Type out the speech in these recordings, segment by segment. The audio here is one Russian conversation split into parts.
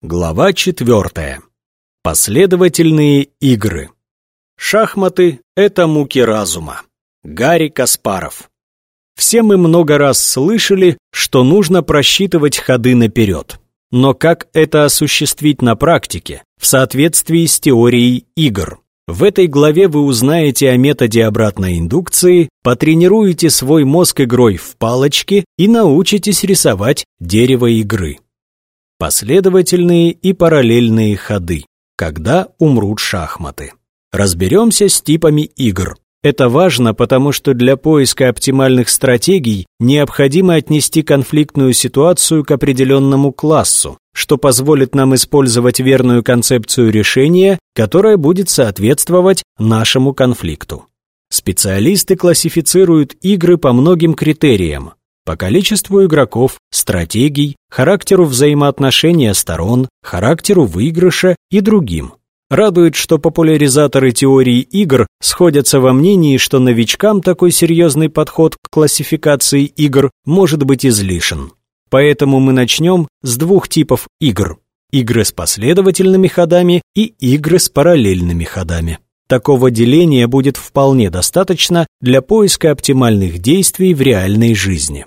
Глава четвертая. Последовательные игры. Шахматы – это муки разума. Гарри Каспаров. Все мы много раз слышали, что нужно просчитывать ходы наперед. Но как это осуществить на практике, в соответствии с теорией игр? В этой главе вы узнаете о методе обратной индукции, потренируете свой мозг игрой в палочки и научитесь рисовать дерево игры. Последовательные и параллельные ходы. Когда умрут шахматы. Разберемся с типами игр. Это важно, потому что для поиска оптимальных стратегий необходимо отнести конфликтную ситуацию к определенному классу, что позволит нам использовать верную концепцию решения, которая будет соответствовать нашему конфликту. Специалисты классифицируют игры по многим критериям, по количеству игроков, стратегий, характеру взаимоотношения сторон, характеру выигрыша и другим. Радует, что популяризаторы теории игр сходятся во мнении, что новичкам такой серьезный подход к классификации игр может быть излишен. Поэтому мы начнем с двух типов игр. Игры с последовательными ходами и игры с параллельными ходами. Такого деления будет вполне достаточно для поиска оптимальных действий в реальной жизни.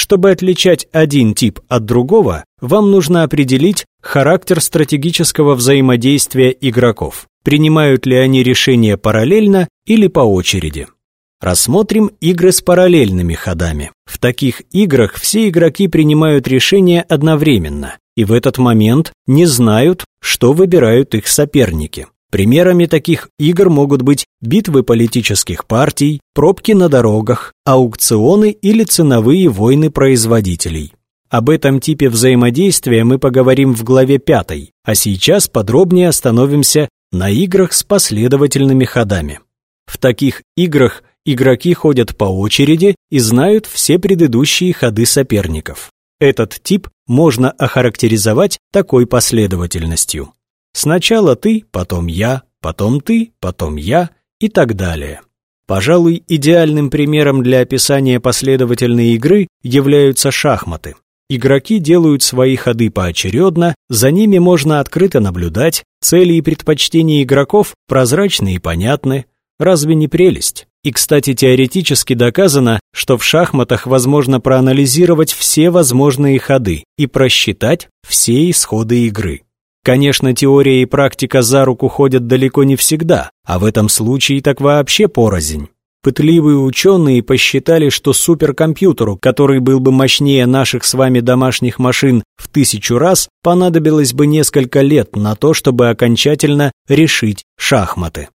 Чтобы отличать один тип от другого, вам нужно определить характер стратегического взаимодействия игроков. Принимают ли они решения параллельно или по очереди. Рассмотрим игры с параллельными ходами. В таких играх все игроки принимают решения одновременно и в этот момент не знают, что выбирают их соперники. Примерами таких игр могут быть битвы политических партий, пробки на дорогах, аукционы или ценовые войны производителей. Об этом типе взаимодействия мы поговорим в главе 5, а сейчас подробнее остановимся на играх с последовательными ходами. В таких играх игроки ходят по очереди и знают все предыдущие ходы соперников. Этот тип можно охарактеризовать такой последовательностью. Сначала ты, потом я, потом ты, потом я и так далее. Пожалуй, идеальным примером для описания последовательной игры являются шахматы. Игроки делают свои ходы поочередно, за ними можно открыто наблюдать, цели и предпочтения игроков прозрачны и понятны. Разве не прелесть? И, кстати, теоретически доказано, что в шахматах возможно проанализировать все возможные ходы и просчитать все исходы игры. Конечно, теория и практика за руку ходят далеко не всегда, а в этом случае так вообще порознь. Пытливые ученые посчитали, что суперкомпьютеру, который был бы мощнее наших с вами домашних машин в тысячу раз, понадобилось бы несколько лет на то, чтобы окончательно решить шахматы.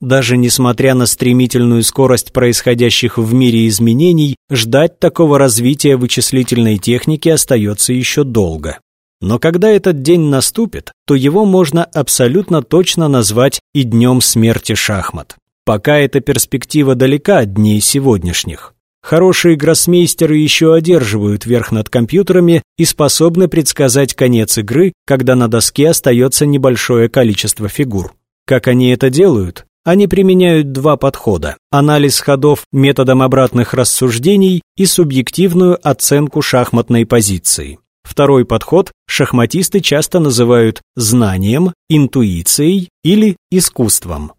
Даже несмотря на стремительную скорость происходящих в мире изменений, ждать такого развития вычислительной техники остается еще долго. Но когда этот день наступит, то его можно абсолютно точно назвать и днем смерти шахмат. Пока эта перспектива далека от дней сегодняшних. Хорошие гроссмейстеры еще одерживают верх над компьютерами и способны предсказать конец игры, когда на доске остается небольшое количество фигур. Как они это делают? Они применяют два подхода – анализ ходов методом обратных рассуждений и субъективную оценку шахматной позиции. Второй подход шахматисты часто называют знанием, интуицией или искусством.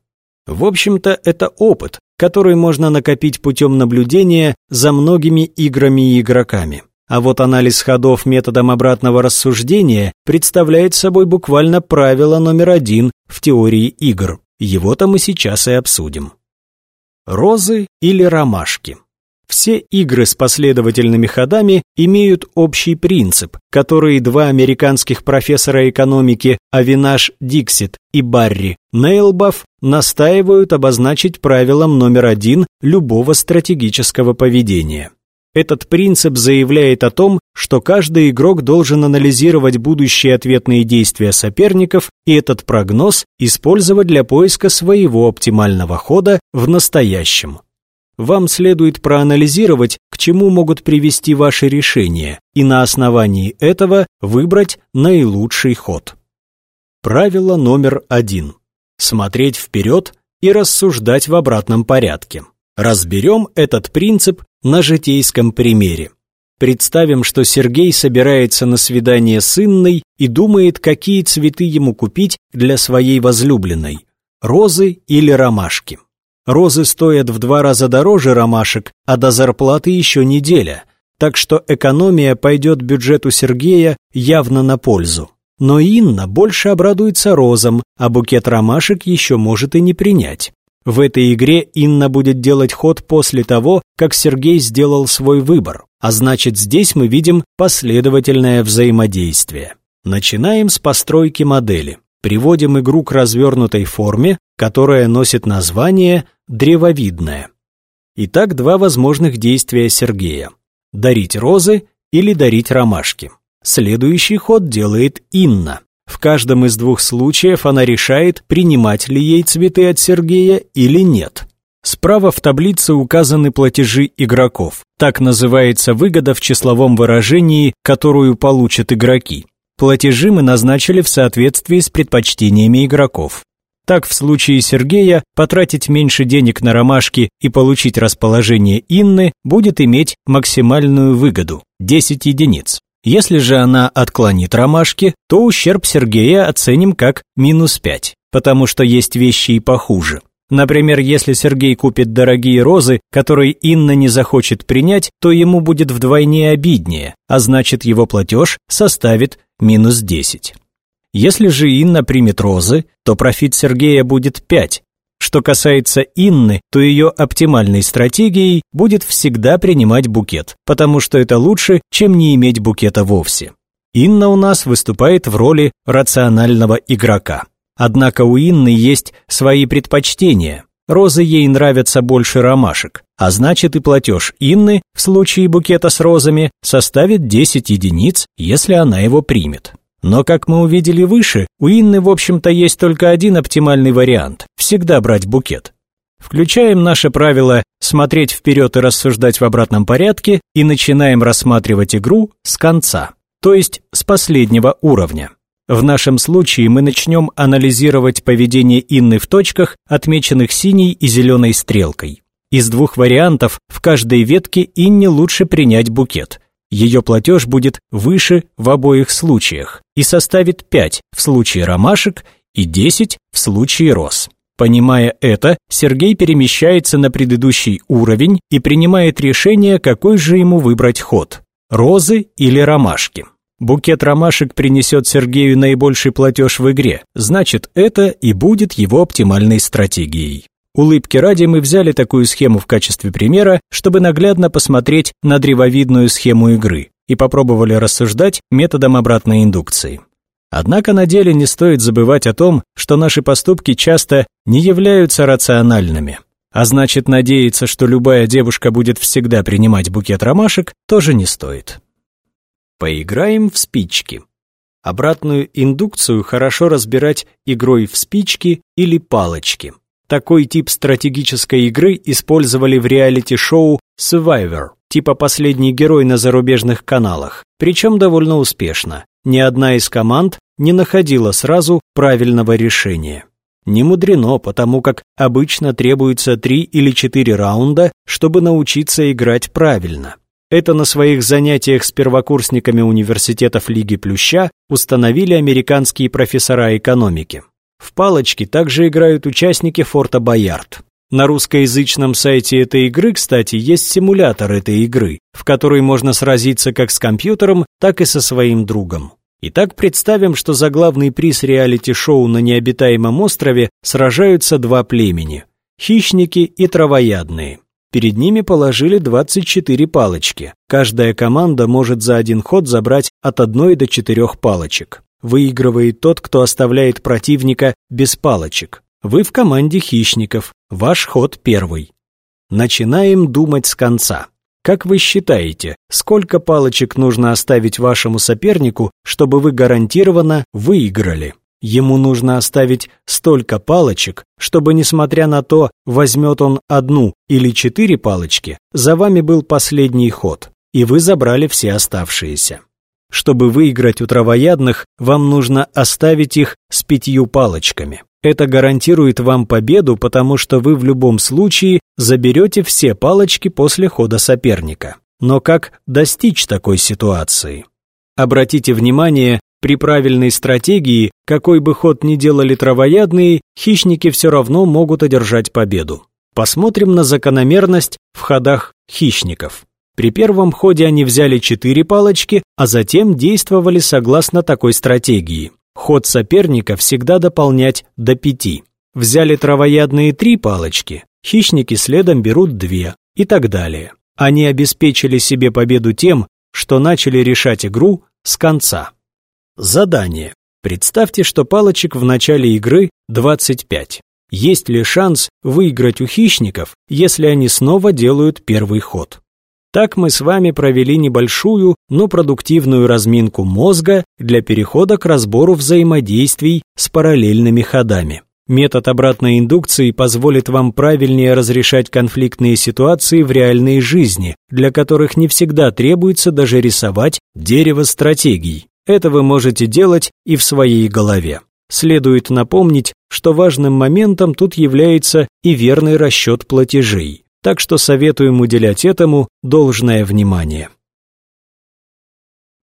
В общем-то, это опыт, который можно накопить путем наблюдения за многими играми и игроками. А вот анализ ходов методом обратного рассуждения представляет собой буквально правило номер один в теории игр. Его-то мы сейчас и обсудим. Розы или ромашки? Все игры с последовательными ходами имеют общий принцип, который два американских профессора экономики Авинаш Диксит и Барри Нейлбаф настаивают обозначить правилом номер один любого стратегического поведения. Этот принцип заявляет о том, что каждый игрок должен анализировать будущие ответные действия соперников и этот прогноз использовать для поиска своего оптимального хода в настоящем вам следует проанализировать, к чему могут привести ваши решения, и на основании этого выбрать наилучший ход. Правило номер один. Смотреть вперед и рассуждать в обратном порядке. Разберем этот принцип на житейском примере. Представим, что Сергей собирается на свидание с Инной и думает, какие цветы ему купить для своей возлюбленной – розы или ромашки. Розы стоят в два раза дороже ромашек, а до зарплаты еще неделя, так что экономия пойдет бюджету Сергея явно на пользу. Но Инна больше обрадуется розам, а букет ромашек еще может и не принять. В этой игре Инна будет делать ход после того, как Сергей сделал свой выбор, а значит здесь мы видим последовательное взаимодействие. Начинаем с постройки модели. Приводим игру к развернутой форме, которая носит название «древовидная». Итак, два возможных действия Сергея. Дарить розы или дарить ромашки. Следующий ход делает Инна. В каждом из двух случаев она решает, принимать ли ей цветы от Сергея или нет. Справа в таблице указаны платежи игроков. Так называется выгода в числовом выражении, которую получат игроки. Платежи мы назначили в соответствии с предпочтениями игроков. Так, в случае Сергея потратить меньше денег на ромашки и получить расположение Инны будет иметь максимальную выгоду – 10 единиц. Если же она отклонит ромашки, то ущерб Сергея оценим как минус 5, потому что есть вещи и похуже. Например, если Сергей купит дорогие розы, которые Инна не захочет принять, то ему будет вдвойне обиднее, а значит его платеж составит минус 10. Если же Инна примет розы, то профит Сергея будет 5, что касается Инны, то ее оптимальной стратегией будет всегда принимать букет, потому что это лучше, чем не иметь букета вовсе. Инна у нас выступает в роли рационального игрока. Однако у Инны есть свои предпочтения. Розы ей нравятся больше ромашек, а значит и платеж Инны в случае букета с розами составит 10 единиц, если она его примет. Но, как мы увидели выше, у Инны, в общем-то, есть только один оптимальный вариант – всегда брать букет. Включаем наше правило «смотреть вперед и рассуждать в обратном порядке» и начинаем рассматривать игру с конца, то есть с последнего уровня. В нашем случае мы начнем анализировать поведение Инны в точках, отмеченных синей и зеленой стрелкой. Из двух вариантов в каждой ветке Инне лучше принять букет – ее платеж будет выше в обоих случаях и составит 5 в случае ромашек и 10 в случае роз. Понимая это, Сергей перемещается на предыдущий уровень и принимает решение, какой же ему выбрать ход – розы или ромашки. Букет ромашек принесет Сергею наибольший платеж в игре, значит, это и будет его оптимальной стратегией. Улыбки ради мы взяли такую схему в качестве примера, чтобы наглядно посмотреть на древовидную схему игры и попробовали рассуждать методом обратной индукции. Однако на деле не стоит забывать о том, что наши поступки часто не являются рациональными. А значит, надеяться, что любая девушка будет всегда принимать букет ромашек, тоже не стоит. Поиграем в спички. Обратную индукцию хорошо разбирать игрой в спички или палочки. Такой тип стратегической игры использовали в реалити-шоу Survivor, типа «Последний герой» на зарубежных каналах, причем довольно успешно. Ни одна из команд не находила сразу правильного решения. Не мудрено, потому как обычно требуется три или четыре раунда, чтобы научиться играть правильно. Это на своих занятиях с первокурсниками университетов Лиги Плюща установили американские профессора экономики. В палочки также играют участники форта Боярд. На русскоязычном сайте этой игры, кстати, есть симулятор этой игры, в которой можно сразиться как с компьютером, так и со своим другом. Итак, представим, что за главный приз реалити-шоу на необитаемом острове сражаются два племени – хищники и травоядные. Перед ними положили 24 палочки. Каждая команда может за один ход забрать от одной до четырех палочек. Выигрывает тот, кто оставляет противника без палочек. Вы в команде хищников. Ваш ход первый. Начинаем думать с конца. Как вы считаете, сколько палочек нужно оставить вашему сопернику, чтобы вы гарантированно выиграли? Ему нужно оставить столько палочек, чтобы, несмотря на то, возьмет он одну или четыре палочки, за вами был последний ход, и вы забрали все оставшиеся. Чтобы выиграть у травоядных, вам нужно оставить их с пятью палочками. Это гарантирует вам победу, потому что вы в любом случае заберете все палочки после хода соперника. Но как достичь такой ситуации? Обратите внимание, при правильной стратегии, какой бы ход ни делали травоядные, хищники все равно могут одержать победу. Посмотрим на закономерность в ходах хищников. При первом ходе они взяли четыре палочки, а затем действовали согласно такой стратегии. Ход соперника всегда дополнять до пяти. Взяли травоядные три палочки, хищники следом берут две и так далее. Они обеспечили себе победу тем, что начали решать игру с конца. Задание. Представьте, что палочек в начале игры 25. Есть ли шанс выиграть у хищников, если они снова делают первый ход? Так мы с вами провели небольшую, но продуктивную разминку мозга для перехода к разбору взаимодействий с параллельными ходами. Метод обратной индукции позволит вам правильнее разрешать конфликтные ситуации в реальной жизни, для которых не всегда требуется даже рисовать дерево стратегий. Это вы можете делать и в своей голове. Следует напомнить, что важным моментом тут является и верный расчет платежей так что советуем уделять этому должное внимание.